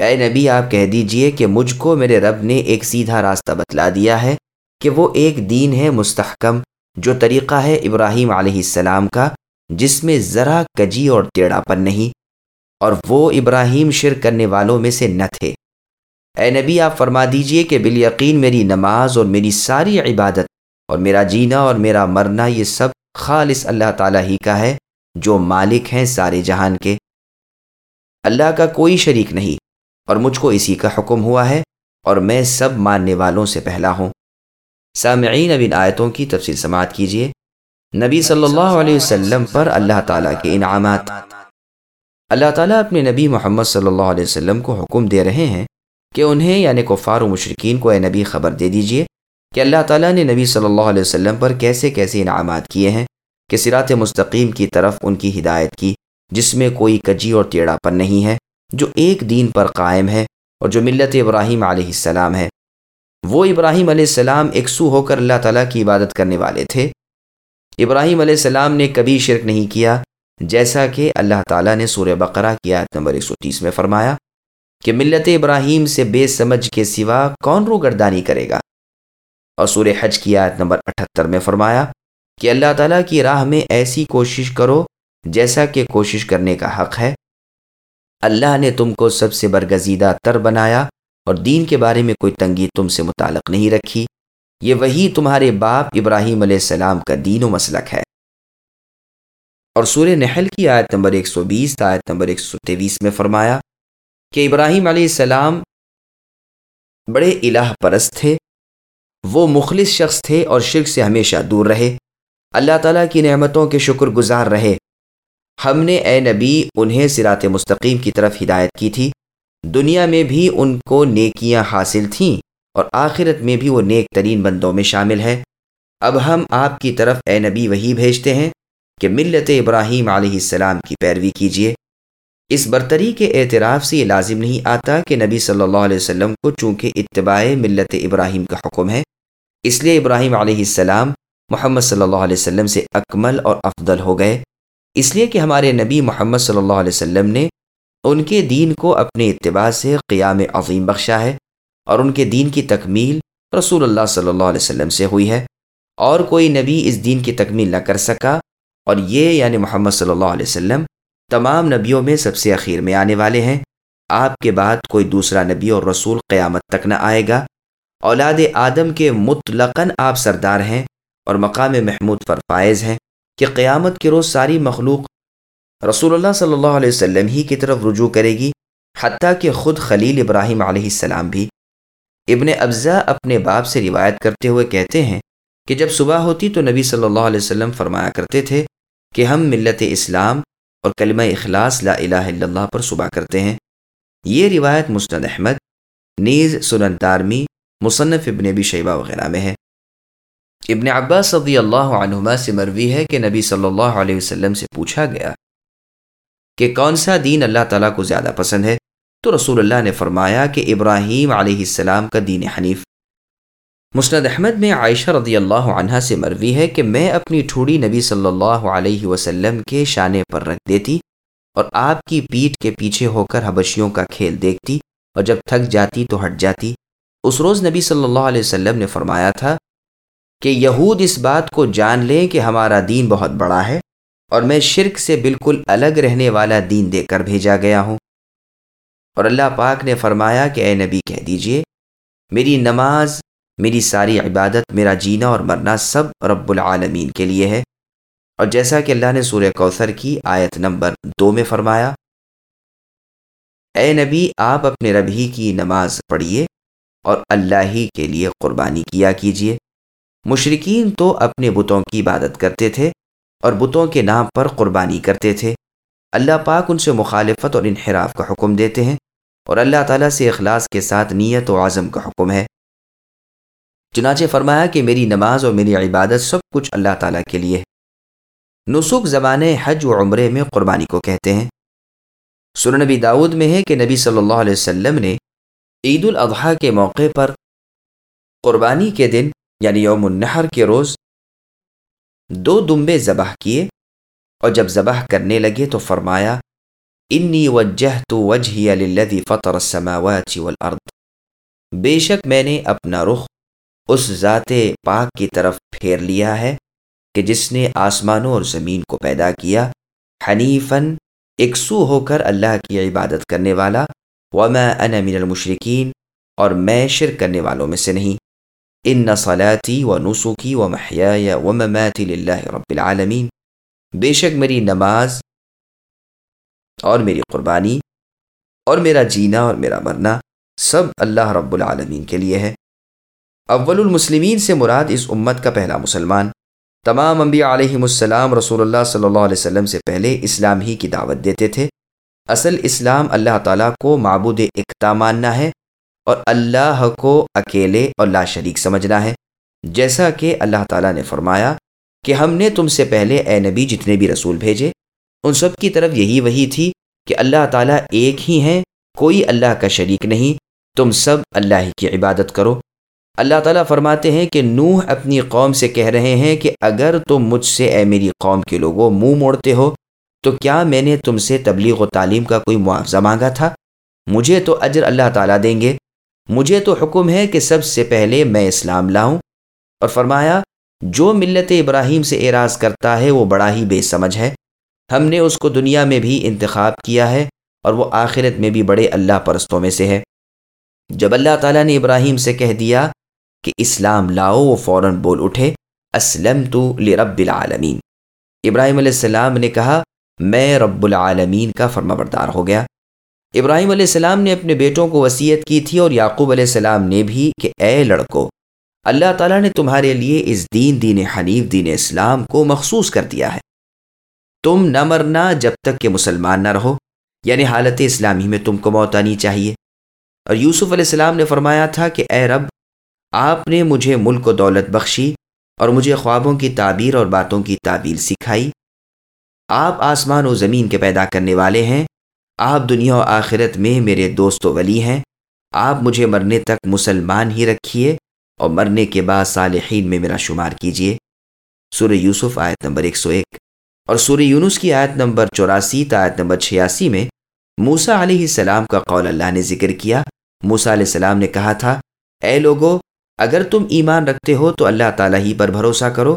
اے نبی، آپ کہہ دیجیے کہ مجھ کو میرے رب نے ایک سیدھا راستہ بتلا دیا ہے کہ وہ ایک دین ہے مستحکم، جو طریقہ ہے ابراہیم علیہ السلام کا، جس میں ذرا کجی اور ٹیڑھا پن نہیں، اور وہ ابراہیم شرک کرنے والوں میں سے نہ تھے۔ اے نبی، آپ فرما دیجیے کہ بالیقین میری نماز اور میری ساری عبادت اور میرا جینا اور میرا مرنا، یہ سب خالص اللہ تعالیٰ ہی کا ہے، جو مالک ہیں سارے جہان کے۔ اللہ کا کوئی شریک نہیں۔ اور مجھ کو اسی کا حکم ہوا ہے اور میں سب ماننے والوں سے پہلا ہوں۔ سامعین، اب ان آیتوں کی تفصیل سماعت کیجیے نبی صلی اللہ علیہ وسلم پر اللہ تعالیٰ کے انعامات۔ اللہ تعالیٰ اپنے نبی محمد صلی اللہ علیہ وسلم کو حکم دے رہے ہیں کہ انہیں یعنی کفار و مشرقین کو اے نبی خبر دے دیجیے کہ اللہ تعالیٰ نے نبی صلی اللہ علیہ وسلم پر کیسے کیسے انعامات کیے ہیں کہ سرات مستقیم کی طرف ان کی ہدایت کی جس میں کوئی کجی اور ٹیڑھا پر نہیں ہے۔ جو ایک دین پر قائم ہے اور جو ملت ابراہیم علیہ السلام ہے۔ وہ ابراہیم علیہ السلام ایک سو ہو کر اللہ تعالیٰ کی عبادت کرنے والے تھے۔ ابراہیم علیہ السلام نے کبھی شرک نہیں کیا، جیسا کہ اللہ تعالیٰ نے سورہ بقرہ کی آیت نمبر 130 میں فرمایا کہ ملت ابراہیم سے بے سمجھ کے سوا کون رو گردانی کرے گا۔ اور سورہ حج کی آیت نمبر 78 میں فرمایا کہ اللہ تعالیٰ کی راہ میں ایسی کوشش کرو جیسا کہ کوشش کرنے کا حق ہے۔ اللہ نے تم کو سب سے برگزیدہ تر بنایا اور دین کے بارے میں کوئی تنگی تم سے متعلق نہیں رکھی۔ یہ وہی تمہارے باپ ابراہیم علیہ السلام کا دین و مسلک ہے۔ اور سورہ نحل کی آیت نمبر 120 آیت نمبر 123 میں فرمایا کہ ابراہیم علیہ السلام بڑے الہ پرست تھے۔ وہ مخلص شخص تھے اور شرک سے ہمیشہ دور رہے۔ اللہ تعالیٰ کی نعمتوں کے شکر گزار رہے۔ ہم نے اے نبی، انہیں سرات مستقیم کی طرف ہدایت کی تھی۔ دنیا میں بھی ان کو نیکیاں حاصل تھیں اور آخرت میں بھی وہ نیک ترین بندوں میں شامل ہے اب ہم آپ کی طرف اے نبی وہی بھیجتے ہیں کہ ملت ابراہیم علیہ السلام کی پیروی کیجیے۔ اس برتری کے اعتراف سے یہ لازم نہیں آتا کہ نبی صلی اللہ علیہ وسلم کو چونکہ اتباع ملت ابراہیم کا حکم ہے، اس لیے ابراہیم علیہ السلام محمد صلی اللہ علیہ وسلم سے اکمل اور افضل ہو گئے۔ اس لیے کہ ہمارے نبی محمد صلی اللہ علیہ وسلم نے ان کے دین کو اپنے اتباع سے قیام عظیم بخشا ہے اور ان کے دین کی تکمیل رسول اللہ صلی اللہ علیہ وسلم سے ہوئی ہے اور کوئی نبی اس دین کی تکمیل نہ کر سکا اور یہ یعنی محمد صلی اللہ علیہ وسلم تمام نبیوں میں سب سے اخیر میں آنے والے ہیں۔ آپ کے بعد کوئی دوسرا نبی اور رسول قیامت تک نہ آئے گا۔ اولاد آدم کے مطلقاً آپ سردار ہیں اور مقام محمود پر فائز ہیں۔ کہ قیامت کے روز ساری مخلوق رسول اللہ صلی اللہ علیہ وسلم ہی کی طرف رجوع کرے گی، حتیٰ کہ خود خلیل ابراہیم علیہ السلام بھی ابن ابزا اپنے باپ سے روایت کرتے ہوئے کہتے ہیں کہ جب صبح ہوتی تو نبی صلی اللہ علیہ وسلم فرمایا کرتے تھے کہ ہم ملت اسلام اور کلمہ اخلاص لا الہ الا اللہ پر صبح کرتے ہیں۔ یہ روایت مسند احمد، نیز سنن تارمی، مصنف ابن ابی شیبہ وغیرہ میں ہے۔ ابن عباس صدی اللہ عنہما سے مروی ہے کہ نبی صلی اللہ علیہ وسلم سے پوچھا گیا کہ کون سا دین اللہ تعالیٰ کو زیادہ پسند ہے؟ تو رسول اللہ نے فرمایا کہ ابراہیم علیہ السلام کا دین حنیف۔ مسند احمد میں عائشہ رضی اللہ عنہ سے مروی ہے کہ میں اپنی ٹھوڑی نبی صلی اللہ علیہ وسلم کے شانے پر رکھ دیتی اور آپ کی پیٹھ کے پیچھے ہو کر حبشیوں کا کھیل دیکھتی اور جب تھک جاتی تو ہٹ جاتی۔ اس روز نبی صلی اللہ علیہ وسلم نے فرمایا تھا کہ یہود اس بات کو جان لیں کہ ہمارا دین بہت بڑا ہے اور میں شرک سے بالکل الگ رہنے والا دین دے کر بھیجا گیا ہوں۔ اور اللہ پاک نے فرمایا کہ اے نبی کہہ دیجیے، میری نماز، میری ساری عبادت، میرا جینا اور مرنا سب رب العالمین کے لیے ہے۔ اور جیسا کہ اللہ نے سورہ کوثر کی آیت نمبر دو میں فرمایا، اے نبی، آپ اپنے رب ہی کی نماز پڑھیے اور اللہ ہی کے لیے قربانی کیا کیجیے مشرقین تو اپنے بتوں کی عبادت کرتے تھے اور بتوں کے نام پر قربانی کرتے تھے۔ اللہ پاک ان سے مخالفت اور انحراف کا حکم دیتے ہیں اور اللہ تعالیٰ سے اخلاص کے ساتھ نیت و عزم کا حکم ہے۔ چنانچہ فرمایا کہ میری نماز اور میری عبادت سب کچھ اللہ تعالیٰ کے لیے ہے۔ نسخ زبان حج و عمرے میں قربانی کو کہتے ہیں۔ سن نبی داود میں ہے کہ نبی صلی اللہ علیہ وسلم نے عید الاضحیٰ کے موقع پر قربانی کے دن یعنی یوم النحر کے روز دو دمبے ذبح کیے اور جب ذبح کرنے لگے تو فرمایا، انی وجہ تو وجہ فطر السماوات والارض. بے شک میں نے اپنا رخ اس ذات پاک کی طرف پھیر لیا ہے کہ جس نے آسمانوں اور زمین کو پیدا کیا حنیفن اکسو ہو کر اللہ کی عبادت کرنے والا، وما انا من المشرقین اور میں شرک کرنے والوں میں سے نہیں۔ ان نصلاتی و نسخی و محیا و مماتی اللہ رب العالمین بے شک میری نماز اور میری قربانی اور میرا جینا اور میرا مرنا سب اللہ رب العالمین کے لیے ہے۔ اول المسلمین سے مراد اس امت کا پہلا مسلمان۔ تمام انبیاء علیہم السلام رسول اللہ صلی اللہ علیہ وسلم سے پہلے اسلام ہی کی دعوت دیتے تھے۔ اصل اسلام اللہ تعالیٰ کو معبود اقتا ماننا ہے۔ اور اللہ کو اکیلے اور لا شریک سمجھنا ہے۔ جیسا کہ اللہ تعالیٰ نے فرمایا کہ ہم نے تم سے پہلے اے نبی جتنے بھی رسول بھیجے، ان سب کی طرف یہی وہی تھی کہ اللہ تعالیٰ ایک ہی ہیں، کوئی اللہ کا شریک نہیں، تم سب اللہ کی عبادت کرو۔ اللہ تعالیٰ فرماتے ہیں کہ نوح اپنی قوم سے کہہ رہے ہیں کہ اگر تم مجھ سے اے میری قوم کے لوگوں منہ موڑتے ہو، تو کیا میں نے تم سے تبلیغ و تعلیم کا کوئی معاوضہ مانگا تھا؟ مجھے تو اجر اللہ تعالیٰ دیں گے۔ مجھے تو حکم ہے کہ سب سے پہلے میں اسلام لاؤں۔ اور فرمایا، جو ملت ابراہیم سے اعراض کرتا ہے، وہ بڑا ہی بے سمجھ ہے۔ ہم نے اس کو دنیا میں بھی انتخاب کیا ہے، اور وہ آخرت میں بھی بڑے اللہ پرستوں میں سے ہے۔ جب اللہ تعالیٰ نے ابراہیم سے کہہ دیا کہ اسلام لاؤ، وہ فوراً بول اٹھے اسلم تو لرب العالمین۔ ابراہیم علیہ السلام نے کہا، میں رب العالمین کا فرما بردار ہو گیا۔ ابراہیم علیہ السلام نے اپنے بیٹوں کو وصیت کی تھی اور یعقوب علیہ السلام نے بھی کہ اے لڑکو، اللہ تعالیٰ نے تمہارے لیے اس دین دین حنیف، دین اسلام کو مخصوص کر دیا ہے۔ تم نہ مرنا جب تک کہ مسلمان نہ رہو یعنی حالت اسلامی میں تم کو موت آنی چاہیے۔ اور یوسف علیہ السلام نے فرمایا تھا کہ اے رب، آپ نے مجھے ملک و دولت بخشی اور مجھے خوابوں کی تعبیر اور باتوں کی تعبیر سکھائی۔ آپ آسمان و زمین کے پیدا کرنے والے ہیں آپ دنیا و آخرت میں میرے دوست و ولی ہیں۔ آپ مجھے مرنے تک مسلمان ہی رکھیے اور مرنے کے بعد صالحین میں میرا شمار کیجیے۔ سورہ یوسف آیت نمبر 101 اور سورہ یونس کی آیت نمبر چوراسی تا آیت نمبر چھیاسی میں موسا علیہ السلام کا قول اللہ نے ذکر کیا۔ موسا علیہ السلام نے کہا تھا، اے لوگو، اگر تم ایمان رکھتے ہو تو اللہ تعالیٰ ہی پر بھروسہ کرو۔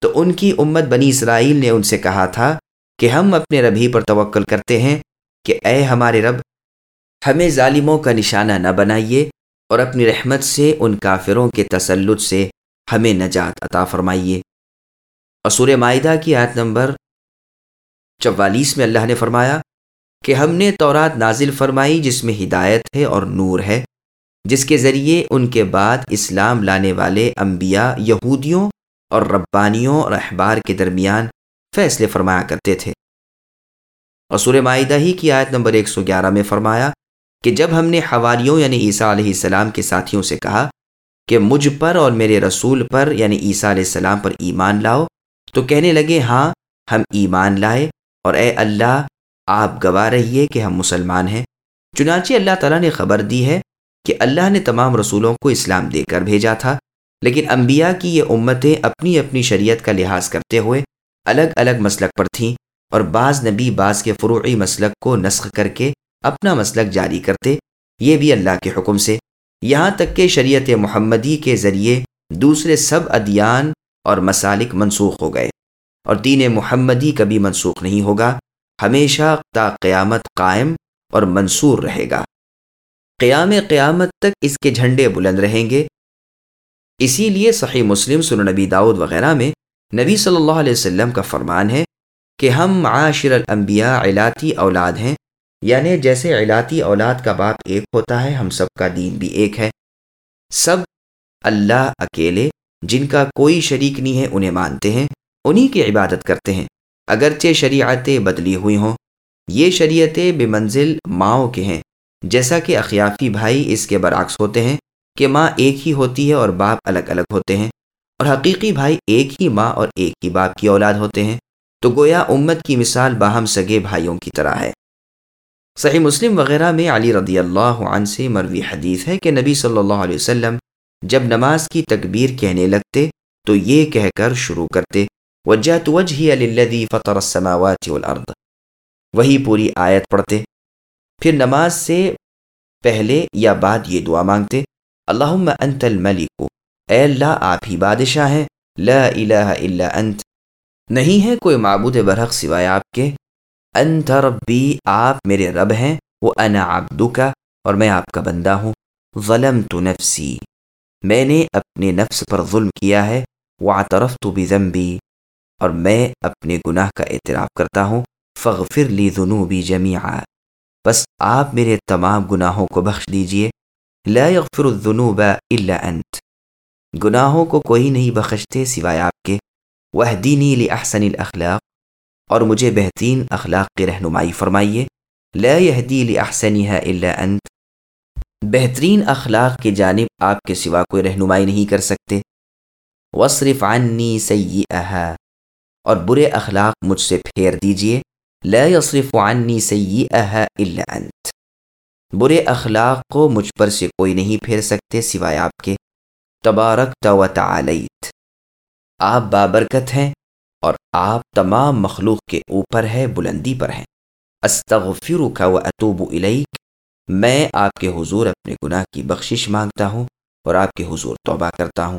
تو ان کی امت بنی اسرائیل نے ان سے کہا تھا کہ ہم اپنے رب پر توکل کرتے ہیں۔ کہ اے ہمارے رب، ہمیں ظالموں کا نشانہ نہ بنائیے اور اپنی رحمت سے ان کافروں کے تسلط سے ہمیں نجات عطا فرمائیے۔ سورہ معاہدہ کی آیت نمبر چوالیس میں اللہ نے فرمایا کہ ہم نے تورات نازل فرمائی جس میں ہدایت ہے اور نور ہے، جس کے ذریعے ان کے بعد اسلام لانے والے انبیاء، یہودیوں اور ربانیوں اور احبار کے درمیان فیصلے فرمایا کرتے تھے۔ اور معاہدہ ہی کی آیت نمبر 111 میں فرمایا کہ جب ہم نے حواریوں یعنی عیسیٰ علیہ السلام کے ساتھیوں سے کہا کہ مجھ پر اور میرے رسول پر یعنی عیسیٰ علیہ السلام پر ایمان لاؤ، تو کہنے لگے ہاں ہم ایمان لائے اور اے اللہ، آپ گواہ رہیے کہ ہم مسلمان ہیں۔ چنانچہ اللہ تعالیٰ نے خبر دی ہے کہ اللہ نے تمام رسولوں کو اسلام دے کر بھیجا تھا، لیکن انبیاء کی یہ امتیں اپنی اپنی شریعت کا لحاظ کرتے ہوئے الگ الگ مسلک پر تھیں۔ اور بعض نبی بعض کے فروعی مسلک کو نسخ کر کے اپنا مسلک جاری کرتے، یہ بھی اللہ کے حکم سے۔ یہاں تک کہ شریعت محمدی کے ذریعے دوسرے سب ادیان اور مسالک منسوخ ہو گئے۔ اور دین محمدی کبھی منسوخ نہیں ہوگا، ہمیشہ تا قیامت قائم اور منصور رہے گا۔ قیام قیامت تک اس کے جھنڈے بلند رہیں گے۔ اسی لیے صحیح مسلم سن نبی داود وغیرہ میں نبی صلی اللہ علیہ وسلم کا فرمان ہے کہ ہم معاشر الانبیاء علاتی اولاد ہیں۔ یعنی جیسے علاتی اولاد کا باپ ایک ہوتا ہے، ہم سب کا دین بھی ایک ہے۔ سب اللہ اکیلے، جن کا کوئی شریک نہیں ہے، انہیں مانتے ہیں، انہی کی عبادت کرتے ہیں۔ اگرچہ شریعتیں بدلی ہوئی ہوں، یہ شریعتیں بے منزل ماؤں کے ہیں۔ جیسا کہ اخیافی بھائی اس کے برعکس ہوتے ہیں کہ ماں ایک ہی ہوتی ہے اور باپ الگ الگ ہوتے ہیں۔ اور حقیقی بھائی ایک ہی ماں اور ایک ہی باپ کی اولاد ہوتے ہیں۔ تو گویا امت کی مثال باہم سگے بھائیوں کی طرح ہے۔ صحیح مسلم وغیرہ میں علی رضی اللہ عنہ سے مروی حدیث ہے کہ نبی صلی اللہ علیہ وسلم جب نماز کی تکبیر کہنے لگتے تو یہ کہہ کر شروع کرتے، وجہت وجہی للذی فطر السماوات والارض۔ وہی پوری آیت پڑھتے، پھر نماز سے پہلے یا بعد یہ دعا مانگتے، اللہم انت الملک، اے اللہ آپ ہی بادشاہ ہیں، لا الہ الا انت نہیں ہے کوئی معبود برحق سوائے آپ کے۔ انت ربی، آپ میرے رب ہیں، وہ انا عبدکا اور میں آپ کا بندہ ہوں۔ ظلمت نفسی، میں نے اپنے نفس پر ظلم کیا ہے۔ واعترفت بذنبی، اور میں اپنے گناہ کا اعتراف کرتا ہوں۔ فغفر لی ذنوبی جمیعا۔ بس آپ میرے تمام گناہوں کو بخش دیجیے۔ لا یغفر الذنوب الا انت۔ گناہوں کو کوئی نہیں بخشتے سوائے آپ کے۔ وحدینی لاحسن الاخلاق اور مجھے بہترین اخلاق کی رہنمائی فرمائیے۔ لا یہدی لاحسنها الا انت بہترین اخلاق کی جانب آپ کے سوا کوئی رہنمائی نہیں کر سکتے۔ وصرف عنی سیئها اور برے اخلاق مجھ سے پھیر دیجیے۔ لا يصرف عنی سیئها الا انت برے اخلاق کو مجھ پر سے کوئی نہیں پھیر سکتے سوائے آپ کے۔ تبارک و تعالیت۔ آپ بابرکت ہیں اور آپ تمام مخلوق کے اوپر ہے، بلندی پر ہیں۔ استغفرک و اطوب الیک۔ میں آپ کے حضور اپنے گناہ کی بخشش مانگتا ہوں اور آپ کے حضور توبہ کرتا ہوں۔